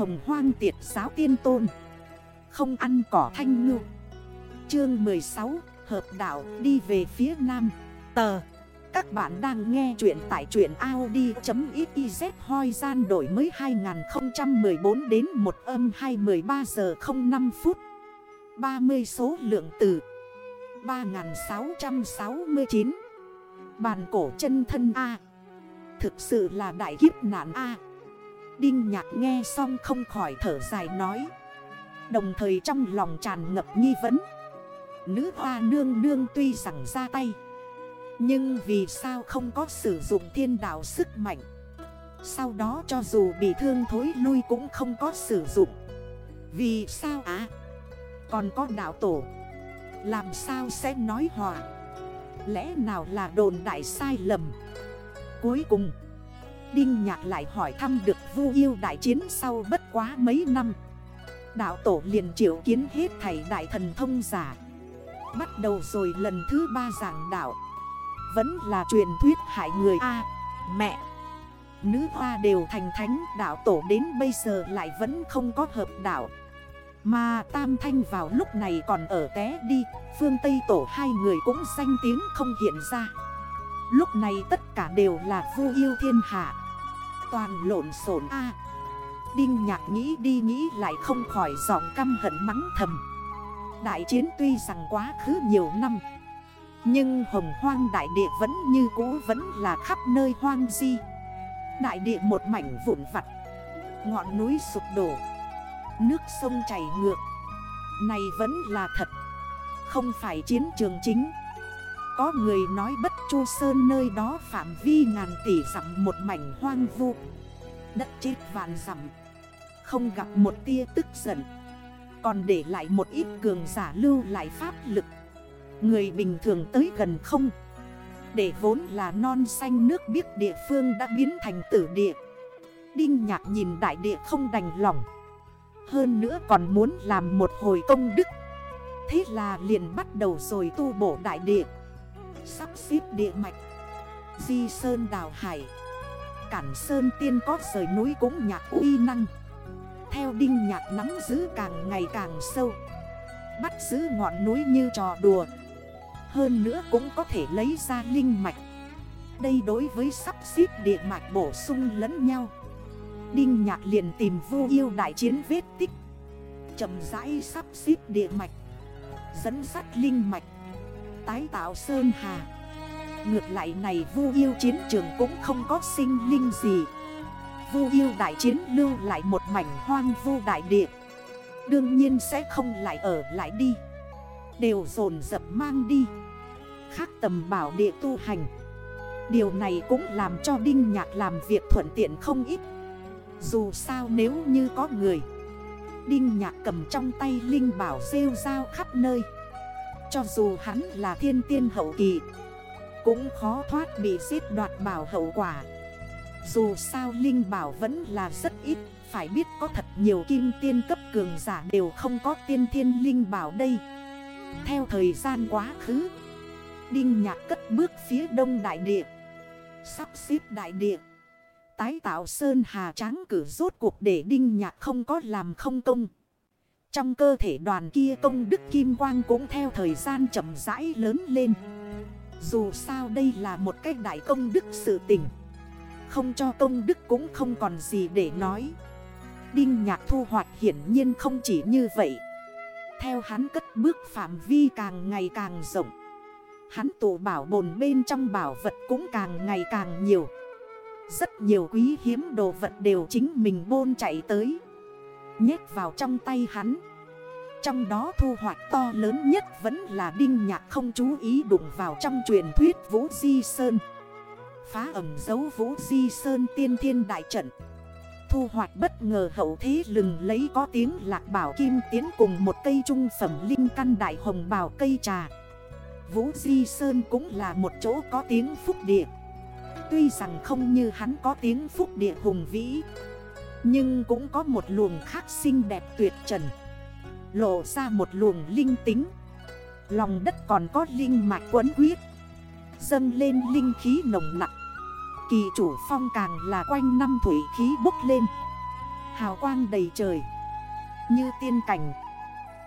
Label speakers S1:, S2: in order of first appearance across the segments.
S1: hồng hoang tiệt giáo tiên tôn. Không ăn cỏ thanh ngư. Chương 16 Hợp đạo đi về phía nam. Tờ. Các bạn đang nghe chuyện tại chuyện Audi.xyz hoi gian đổi mới 2014 đến 1 âm 213 giờ 05 phút. 30 số lượng từ 3669 Bàn cổ chân thân A. Thực sự là đại kiếp nạn A. Đinh nhạc nghe xong không khỏi thở dài nói. Đồng thời trong lòng tràn ngập nghi vấn. Nữ hoa nương nương tuy rằng ra tay, Nhưng vì sao không có sử dụng thiên đạo sức mạnh? Sau đó cho dù bị thương thối lui cũng không có sử dụng. Vì sao à Còn có đạo tổ, Làm sao sẽ nói hòa? Lẽ nào là đồn đại sai lầm? Cuối cùng Đinh Nhạc lại hỏi thăm được vu yêu đại chiến sau bất quá mấy năm. Đạo tổ liền triệu kiến hết thầy đại thần thông giả. Bắt đầu rồi lần thứ ba giảng đạo. Vẫn là truyền thuyết hại người A, Mẹ. Nữ hoa đều thành thánh, đạo tổ đến bây giờ lại vẫn không có hợp đạo. Mà Tam Thanh vào lúc này còn ở té đi, Phương Tây tổ hai người cũng danh tiếng không hiện ra. Lúc này tất cả đều là vu yêu thiên hạ. Toàn lộn xộn A. Đinh nhạc nghĩ đi nghĩ lại không khỏi giọng căm hận mắng thầm. Đại chiến tuy rằng quá khứ nhiều năm, Nhưng hồng hoang đại địa vẫn như cũ vẫn là khắp nơi hoang di. Đại địa một mảnh vụn vặt, Ngọn núi sụp đổ, Nước sông chảy ngược. Này vẫn là thật, Không phải chiến trường chính. Có người nói bất chu sơn nơi đó phạm vi ngàn tỷ dặm một mảnh hoang vu. Đất chết vạn dặm, Không gặp một tia tức giận. Còn để lại một ít cường giả lưu lại pháp lực. Người bình thường tới gần không? Để vốn là non xanh nước biết địa phương đã biến thành tử địa. Đinh nhạc nhìn đại địa không đành lòng. Hơn nữa còn muốn làm một hồi công đức. Thế là liền bắt đầu rồi tu bổ đại địa. Sắp xếp địa mạch. Di sơn đào hải. Cản sơn tiên có rời núi cũng nhạc uy năng. Theo đinh nhạc nắm giữ càng ngày càng sâu. Bắt giữ ngọn núi như trò đùa. Hơn nữa cũng có thể lấy ra linh mạch. Đây đối với sắp xếp địa mạch bổ sung lẫn nhau. Đinh nhạc liền tìm vô yêu đại chiến vết tích. Chầm rãi sắp xếp địa mạch. Dẫn sắt linh mạch. Tái tạo sơn hà. Ngược lại này vu yêu chiến trường cũng không có sinh linh gì. Vu yêu đại chiến lưu lại một mảnh hoang vu đại địa. Đương nhiên sẽ không lại ở lại đi. Đều dồn dập mang đi. Khác tầm bảo địa tu hành. Điều này cũng làm cho Đinh Nhạc làm việc thuận tiện không ít. Dù sao nếu như có người, Đinh Nhạc cầm trong tay Linh Bảo rêu rao khắp nơi. Cho dù hắn là thiên tiên hậu kỳ, Cũng khó thoát bị giết đoạt bảo hậu quả. Dù sao Linh Bảo vẫn là rất ít, Phải biết có thật nhiều kim tiên cấp cường giả đều không có tiên thiên Linh Bảo đây. Theo thời gian quá khứ, Đinh Nhạc cất bước phía đông đại địa, Sắp xếp đại địa. Tái tạo Sơn Hà Tráng cử rốt cuộc để Đinh Nhạc không có làm không công. Trong cơ thể đoàn kia công đức kim quang cũng theo thời gian chậm rãi lớn lên. Dù sao đây là một cách đại công đức sự tình. Không cho công đức cũng không còn gì để nói. Đinh nhạc thu hoạch hiển nhiên không chỉ như vậy. Theo hắn cất bước phạm vi càng ngày càng rộng. Hắn tụ bảo bồn bên trong bảo vật cũng càng ngày càng nhiều. Rất nhiều quý hiếm đồ vật đều chính mình bôn chạy tới. Nhét vào trong tay hắn. Trong đó thu hoạch to lớn nhất vẫn là Đinh Nhạc không chú ý đụng vào trong truyền thuyết Vũ Di Sơn. Phá ẩm dấu Vũ Di Sơn tiên thiên đại trận. Thu hoạch bất ngờ hậu thế lừng lấy có tiếng lạc bảo kim tiến cùng một cây trung phẩm linh căn đại hồng bào cây trà. Vũ Di Sơn cũng là một chỗ có tiếng phúc địa. Tuy rằng không như hắn có tiếng phúc địa hùng vĩ, Nhưng cũng có một luồng khác xinh đẹp tuyệt trần. Lộ ra một luồng linh tính. Lòng đất còn có linh mạch quấn huyết Dâng lên linh khí nồng nặng Kỳ chủ phong càng là quanh năm thủy khí bốc lên. Hào quang đầy trời. Như tiên cảnh.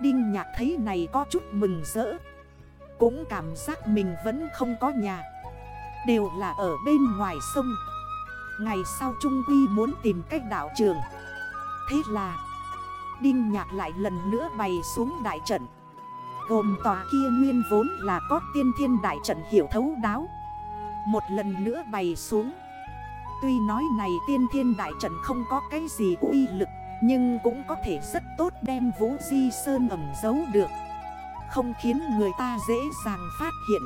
S1: Đinh nhạc thấy này có chút mừng rỡ. Cũng cảm giác mình vẫn không có nhà. Đều là ở bên ngoài sông. Ngày sau Trung Quy muốn tìm cách đảo trường. Thế là Đinh nhạc lại lần nữa bày xuống đại trận. Gồm tòa kia nguyên vốn là có tiên thiên đại trận hiểu thấu đáo. Một lần nữa bày xuống. Tuy nói này tiên thiên đại trận không có cái gì uy lực Nhưng cũng có thể rất tốt đem Vũ Di Sơn ẩm giấu được. Không khiến người ta dễ dàng phát hiện.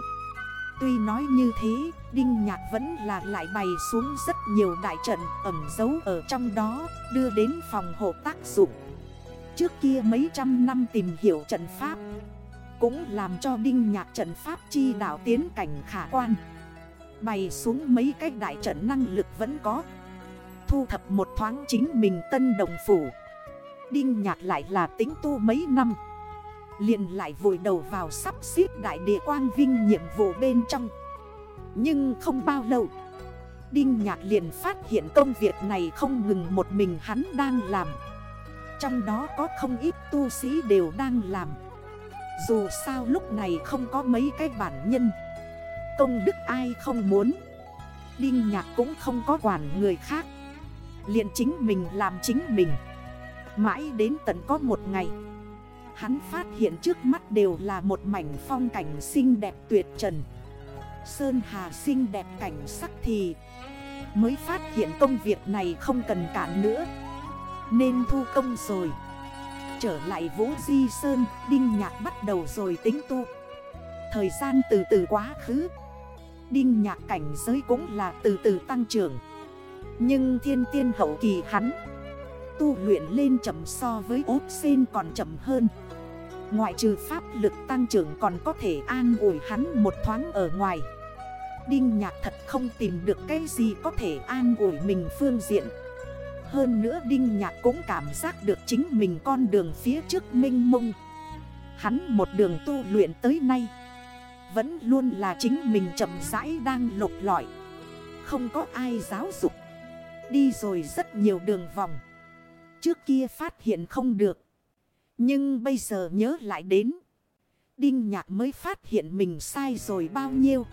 S1: Tuy nói như thế, Đinh Nhạc vẫn là lại bày xuống rất nhiều đại trận ẩm dấu ở trong đó, đưa đến phòng hộ tác dụng. Trước kia mấy trăm năm tìm hiểu trận pháp, cũng làm cho Đinh Nhạc trận pháp chi đảo tiến cảnh khả quan. Bày xuống mấy cái đại trận năng lực vẫn có. Thu thập một thoáng chính mình tân đồng phủ. Đinh Nhạc lại là tính tu mấy năm liền lại vội đầu vào sắp xếp đại địa quang vinh nhiệm vụ bên trong Nhưng không bao lâu Đinh Nhạc liền phát hiện công việc này không ngừng một mình hắn đang làm trong đó có không ít tu sĩ đều đang làm. Dù sao lúc này không có mấy cái bản nhân. Công đức ai không muốn. Đinh Nhạc cũng không có quản người khác. Liền chính mình làm chính mình. Mãi đến tận có một ngày, Hắn phát hiện trước mắt đều là một mảnh phong cảnh xinh đẹp tuyệt trần. Sơn Hà xinh đẹp cảnh sắc thì Mới phát hiện công việc này không cần cản nữa. Nên thu công rồi. Trở lại Vũ Di Sơn, Đinh Nhạc bắt đầu rồi tính tu. Thời gian từ từ quá khứ. Đinh Nhạc cảnh giới cũng là từ từ tăng trưởng. Nhưng thiên tiên hậu kỳ hắn, Tu luyện lên chậm so với ốp sen còn chậm hơn. Ngoại trừ pháp lực tăng trưởng còn có thể an ủi hắn một thoáng ở ngoài. Đinh nhạc thật không tìm được cái gì có thể an ủi mình phương diện. Hơn nữa Đinh nhạc cũng cảm giác được chính mình con đường phía trước minh mông. Hắn một đường tu luyện tới nay, Vẫn luôn là chính mình chậm rãi đang lục lọi. Không có ai giáo dục. Đi rồi rất nhiều đường vòng. Trước kia phát hiện không được. Nhưng bây giờ nhớ lại đến. Đinh nhạc mới phát hiện mình sai rồi bao nhiêu.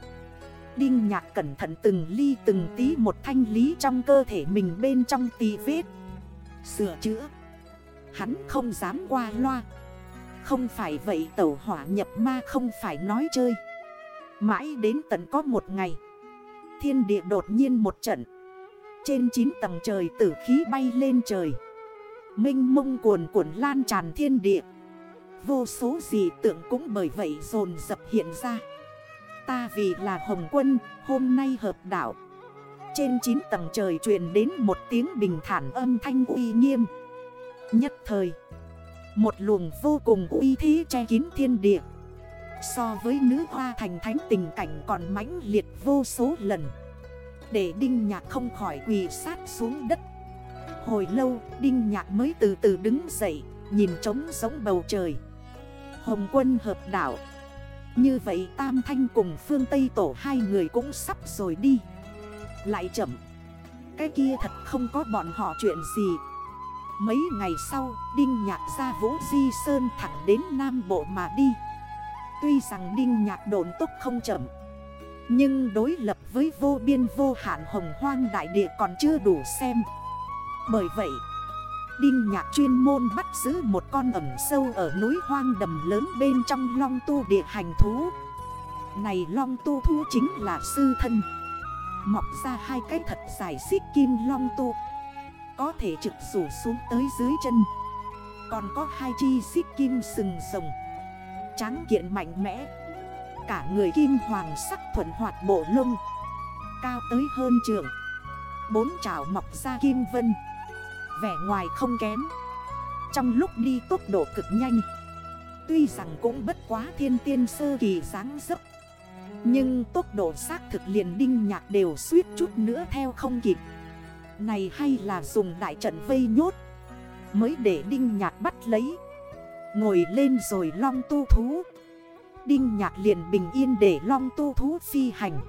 S1: Đinh nhạc cẩn thận từng ly từng tí một thanh lý trong cơ thể mình bên trong tì vết. Sửa chữa. Hắn không dám qua loa. Không phải vậy tẩu hỏa nhập ma không phải nói chơi. Mãi đến tận có một ngày. Thiên địa đột nhiên một trận. Trên 9 tầng trời tử khí bay lên trời. Minh mông cuồn cuộn lan tràn thiên địa Vô số gì tượng cũng bởi vậy dồn dập hiện ra Ta vì là Hồng Quân, hôm nay hợp đạo. Trên 9 tầng trời truyền đến một tiếng bình thản âm thanh uy nghiêm. Nhất thời, Một luồng vô cùng uy thế che kín thiên địa. So với nữ hoa thành thánh tình cảnh còn mãnh liệt vô số lần. Để đinh nhạc không khỏi quỳ sát xuống đất. Hồi lâu, Đinh Nhạc mới từ từ đứng dậy, Nhìn trống giống bầu trời. Hồng quân hợp đảo như vậy Tam Thanh cùng phương Tây Tổ hai người cũng sắp rồi đi. Lại chậm. Cái kia thật không có bọn họ chuyện gì. Mấy ngày sau, Đinh Nhạc ra Vũ Di Sơn thẳng đến Nam Bộ mà đi. Tuy rằng Đinh Nhạc đồn tốc không chậm, Nhưng đối lập với vô biên vô hạn hồng hoang đại địa còn chưa đủ xem. Bởi vậy Đinh nhạc chuyên môn bắt giữ một con ẩm sâu ở núi hoang đầm lớn bên trong long tu địa hành thú. Này long tu thú chính là sư thân. Mọc ra hai cái thật dài xích kim long tu. Có thể trực rủ xuống tới dưới chân. Còn có hai chi xích kim sừng rồng. Tráng kiện mạnh mẽ. Cả người kim hoàng sắc thuận hoạt bộ lông. Cao tới hơn trường. Bốn trảo mọc ra kim vân vẻ ngoài không kém. Trong lúc đi tốc độ cực nhanh, Tuy rằng cũng bất quá thiên tiên sơ kỳ sáng dấp, Nhưng tốc độ xác thực liền đinh nhạc đều suýt chút nữa theo không kịp. Này hay là dùng đại trận vây nhốt, Mới để đinh nhạc bắt lấy. Ngồi lên rồi long tu thú. Đinh nhạc liền bình yên để long tu thú phi hành.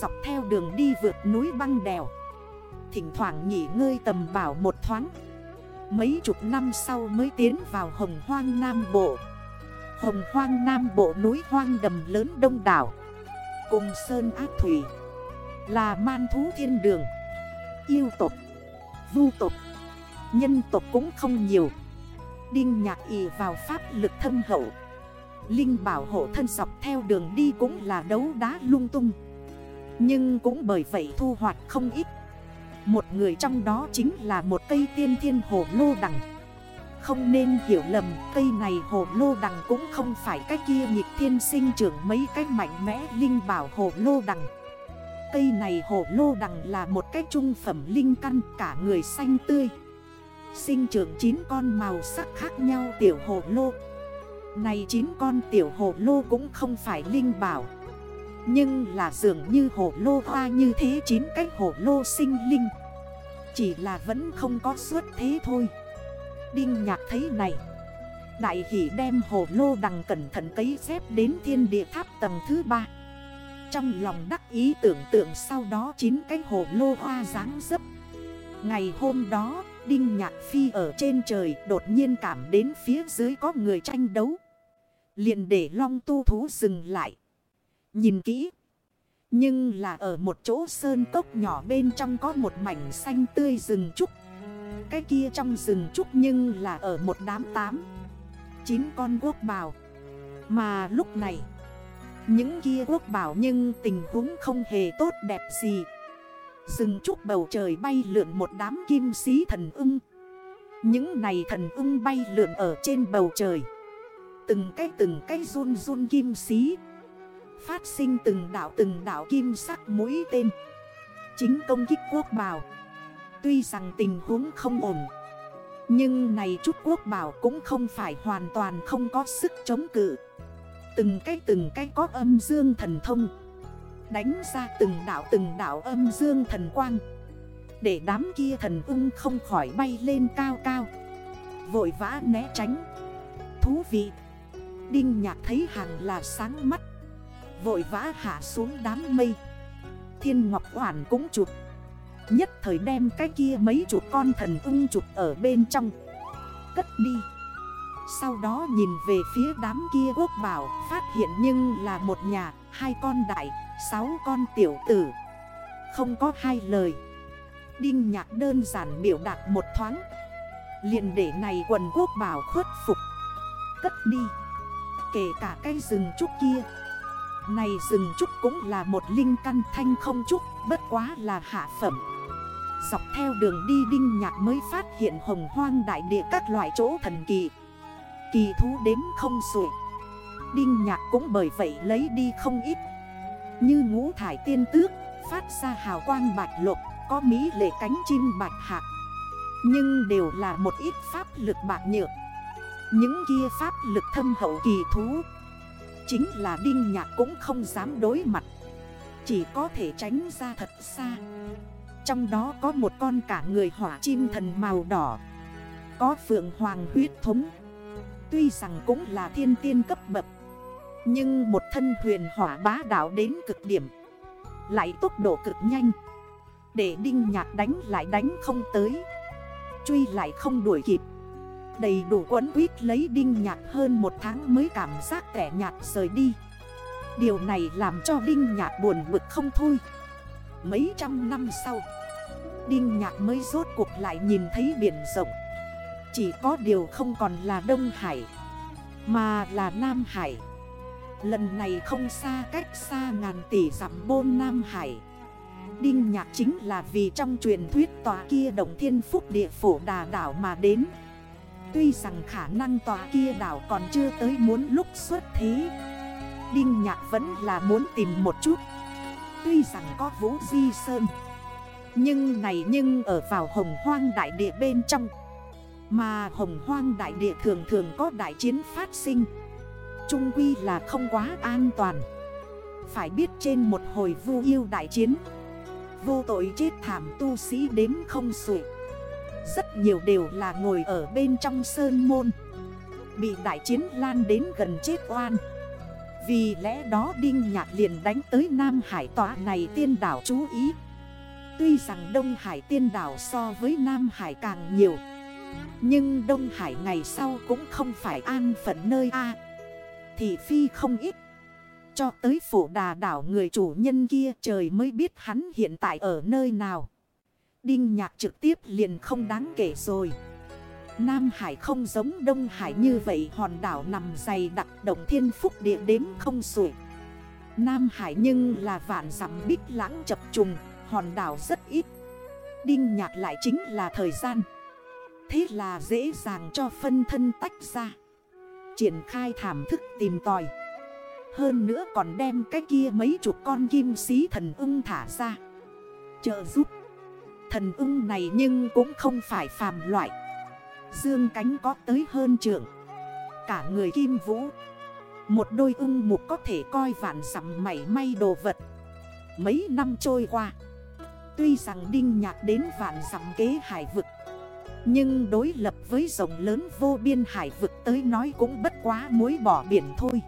S1: Dọc theo đường đi vượt núi băng đèo. Thỉnh thoảng nghỉ ngơi tầm bảo một thoáng. Mấy chục năm sau mới tiến vào hồng hoang Nam Bộ. Hồng hoang Nam Bộ núi hoang đầm lớn đông đảo. Cùng Sơn Ác Thủy, Là man thú thiên đường, Yêu tộc, Vu tộc, Nhân tộc cũng không nhiều. Đinh nhạc ý vào pháp lực thâm hậu. Linh bảo hộ thân dọc theo đường đi cũng là đấu đá lung tung. Nhưng cũng bởi vậy thu hoạch không ít. Một người trong đó chính là một cây tiên thiên hồ lô đằng. Không nên hiểu lầm, cây này hồ lô đằng cũng không phải cái kia nhịp thiên sinh trưởng mấy cái mạnh mẽ linh bảo hồ lô đằng. Cây này hồ lô đằng là một cái trung phẩm linh căn, cả người xanh tươi. Sinh trưởng 9 con màu sắc khác nhau tiểu hồ lô. Này 9 con tiểu hồ lô cũng không phải linh bảo. Nhưng là dường như hồ lô hoa như thế chín cái hồ lô sinh linh. Chỉ là vẫn không có suốt thế thôi. Đinh nhạc thấy này. Đại hỷ đem hồ lô đằng cẩn thận cấy xếp đến thiên địa tháp tầng thứ ba. Trong lòng đắc ý tưởng tượng sau đó chín cái hồ lô hoa dáng dấp. Ngày hôm đó, Đinh Nhạc Phi ở trên trời đột nhiên cảm đến phía dưới có người tranh đấu. liền để long tu thú dừng lại. Nhìn kỹ. Nhưng là ở một chỗ sơn cốc nhỏ bên trong có một mảnh xanh tươi rừng trúc. Cái kia trong rừng trúc nhưng là ở một đám tám. Chín con quốc bào. Mà lúc này. Những kia quốc bảo nhưng tình huống không hề tốt đẹp gì. Rừng trúc bầu trời bay lượn một đám kim sĩ thần ưng Những này thần ưng bay lượn ở trên bầu trời Từng cái từng cái run run kim sĩ Phát sinh từng đảo từng đảo kim sắc mũi tên. Chính công kích quốc bảo Tuy rằng tình huống không ổn, Nhưng này chút quốc bảo cũng không phải hoàn toàn không có sức chống cự. Từng cái từng cái có âm dương thần thông, Đánh ra từng đảo từng đảo âm dương thần quang. Để đám kia thần ung không khỏi bay lên cao cao, Vội vã né tránh. Thú vị, Đinh nhạc thấy hàng là sáng mắt. Vội vã hạ xuống đám mây. Thiên Ngọc Hoàn cũng chụp. Nhất thời đem cái kia mấy chục con thần ung chụp ở bên trong. Cất đi. Sau đó nhìn về phía đám kia quốc bảo, Phát hiện nhưng là một nhà, Hai con đại, Sáu con tiểu tử. Không có hai lời. Đinh nhạc đơn giản biểu đạt một thoáng. Liền để này quần quốc bảo khuất phục. Cất đi. Kể cả cây rừng trúc kia. Này rừng trúc cũng là một linh căn thanh không trúc, Bất quá là hạ phẩm. Dọc theo đường đi đinh nhạc mới phát hiện hồng hoang đại địa các loại chỗ thần kỳ. Kỳ thú đếm không sủi Đinh nhạc cũng bởi vậy lấy đi không ít. Như ngũ thải tiên tước, Phát ra hào quang bạch lục, Có mỹ lệ cánh chim bạch hạc. Nhưng đều là một ít pháp lực bạc nhược. Những kia pháp lực thâm hậu kỳ thú Chính là Đinh Nhạc cũng không dám đối mặt. Chỉ có thể tránh ra thật xa. Trong đó có một con cả người hỏa chim thần màu đỏ. Có phượng hoàng huyết thống. Tuy rằng cũng là thiên tiên cấp bậc, nhưng một thân huyền hỏa bá đảo đến cực điểm, Lại tốc độ cực nhanh. Để đinh nhạc đánh lại đánh không tới, Truy lại không đuổi kịp. Đầy đủ quấn quýt lấy đinh nhạc hơn một tháng mới cảm giác kẻ nhạt rời đi. Điều này làm cho đinh nhạc buồn bực không thôi. Mấy trăm năm sau, Đinh nhạc mới rốt cuộc lại nhìn thấy biển rộng. Chỉ có điều không còn là Đông Hải, Mà là Nam Hải. Lần này không xa cách xa ngàn tỷ dặm bôn Nam Hải. Đinh nhạc chính là vì trong truyền thuyết tòa kia đồng thiên phúc địa phổ đà đảo mà đến. Tuy rằng khả năng tòa kia đảo còn chưa tới muốn lúc xuất thế. Đinh nhạc vẫn là muốn tìm một chút. Tuy rằng có vũ di sơn. Nhưng này nhưng ở vào hồng hoang đại địa bên trong. Mà hồng hoang đại địa thường thường có đại chiến phát sinh. Trung quy là không quá an toàn. Phải biết trên một hồi vu yêu đại chiến. Vô tội chết thảm tu sĩ đếm không xuể. Rất nhiều đều là ngồi ở bên trong sơn môn. Bị đại chiến lan đến gần chết oan. Vì lẽ đó Đinh Nhạc liền đánh tới Nam Hải tỏa này tiên đảo chú ý. Tuy rằng Đông Hải tiên đảo so với Nam Hải càng nhiều, Nhưng Đông Hải ngày sau cũng không phải an phận nơi A. Thì phi không ít. Cho tới phủ đà đảo người chủ nhân kia trời mới biết hắn hiện tại ở nơi nào. Đinh nhạc trực tiếp liền không đáng kể rồi. Nam Hải không giống Đông Hải như vậy hòn đảo nằm dày đặc động thiên phúc địa đếm không sủi Nam Hải nhưng là vạn dặm bích lãng chập trùng, hòn đảo rất ít. Đinh nhạc lại chính là thời gian. Thế là dễ dàng cho phân thân tách ra. Triển khai thảm thức tìm tòi. Hơn nữa còn đem cái kia mấy chục con kim sĩ thần ưng thả ra. Trợ giúp. Thần ưng này nhưng cũng không phải phàm loại. Dương cánh có tới hơn trường Cả người kim vũ. Một đôi ưng mục có thể coi vạn sắm mảy may đồ vật. Mấy năm trôi qua, Tuy rằng Đinh Nhạc đến vạn sắm kế hải vực, Nhưng đối lập với rộng lớn vô biên hải vực tới nói cũng bất quá muối bỏ biển thôi.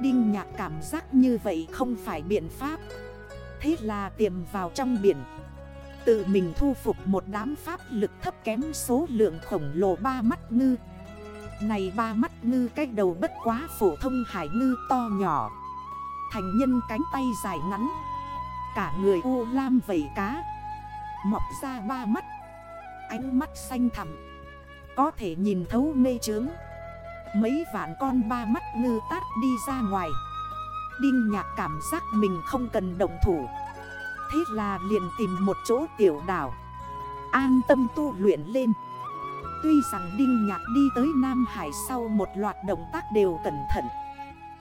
S1: Đinh Nhạc cảm giác như vậy không phải biện pháp. Thế là tiềm vào trong biển Tự mình thu phục một đám pháp lực thấp kém số lượng khổng lồ ba mắt ngư. Này ba mắt ngư, cái đầu bất quá phổ thông hải ngư to nhỏ. Thành nhân cánh tay dài ngắn. Cả người u lam vẩy cá. Mọc ra ba mắt. Ánh mắt xanh thẳm. Có thể nhìn thấu mê trướng Mấy vạn con ba mắt ngư tát đi ra ngoài. Đinh nhạc cảm giác mình không cần động thủ. Thế là liền tìm một chỗ tiểu đảo. An tâm tu luyện lên. Tuy rằng Đinh Nhạc đi tới Nam Hải sau một loạt động tác đều cẩn thận,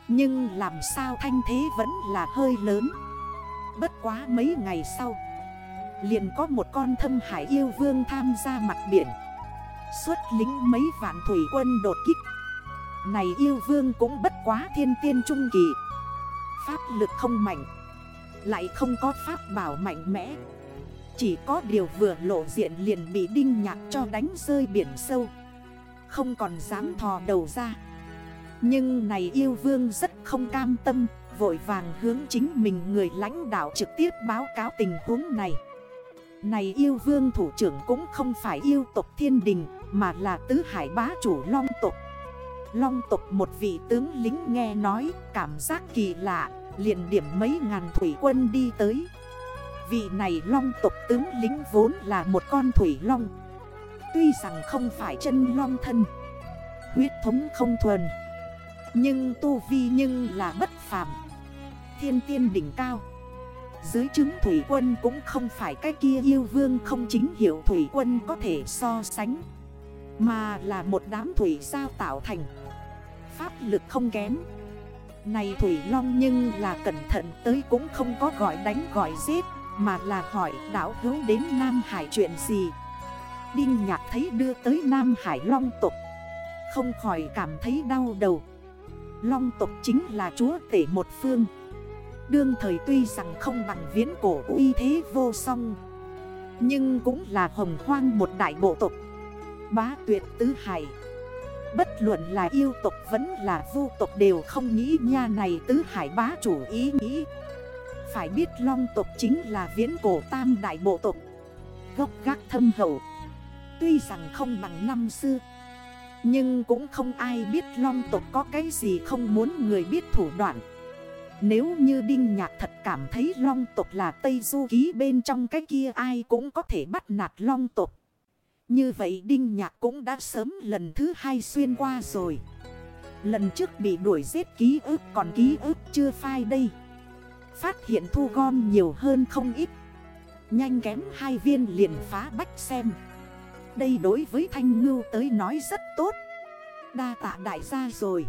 S1: Nhưng làm sao thanh thế vẫn là hơi lớn. Bất quá mấy ngày sau, Liền có một con thâm hải yêu vương tham gia mặt biển. Xuất lính mấy vạn thủy quân đột kích. Này yêu vương cũng bất quá thiên tiên trung kỳ. Pháp lực không mạnh. Lại không có pháp bảo mạnh mẽ. Chỉ có điều vừa lộ diện liền bị đinh nhạc cho đánh rơi biển sâu. Không còn dám thò đầu ra. Nhưng này yêu vương rất không cam tâm, Vội vàng hướng chính mình người lãnh đạo trực tiếp báo cáo tình huống này. Này yêu vương thủ trưởng cũng không phải yêu tộc thiên đình, Mà là tứ hải bá chủ long tộc. Long tộc một vị tướng lính nghe nói, Cảm giác kỳ lạ liền điểm mấy ngàn thủy quân đi tới. Vị này long tộc tướng lính vốn là một con thủy long. Tuy rằng không phải chân long thân, Huyết thống không thuần, Nhưng tu vi nhưng là bất phàm. Thiên tiên đỉnh cao, Dưới chứng thủy quân cũng không phải cái kia yêu vương không chính hiệu thủy quân có thể so sánh, Mà là một đám thủy sao tạo thành. Pháp lực không kém này thủy long nhưng là cẩn thận tới cũng không có gọi đánh gọi giết, Mà là hỏi đảo hữu đến Nam Hải chuyện gì. Đinh nhạc thấy đưa tới Nam Hải long tục Không khỏi cảm thấy đau đầu. Long tộc chính là chúa tể một phương. Đương thời tuy rằng không bằng viễn cổ uy thế vô song, Nhưng cũng là hồng hoang một đại bộ tộc. Bá tuyệt tứ hải Bất luận là yêu tộc vẫn là vu tộc đều không nghĩ nha này tứ hải bá chủ ý nghĩ. Phải biết long tộc chính là viễn cổ tam đại bộ tộc. Gốc gác thâm hậu. Tuy rằng không bằng năm xưa, Nhưng cũng không ai biết long tộc có cái gì không muốn người biết thủ đoạn. Nếu như Đinh Nhạc thật cảm thấy long tộc là Tây Du Ký bên trong cái kia ai cũng có thể bắt nạt long tộc. Như vậy Đinh Nhạc cũng đã sớm lần thứ hai xuyên qua rồi. Lần trước bị đuổi giết ký ức còn ký ức chưa phai đây. Phát hiện thu gom nhiều hơn không ít. Nhanh kém hai viên liền phá bách xem. Đây đối với Thanh Ngưu tới nói rất tốt. Đa tạ đại gia rồi.